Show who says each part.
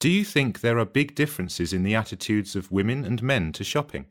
Speaker 1: Do you think there are big differences in the attitudes of women and men to shopping?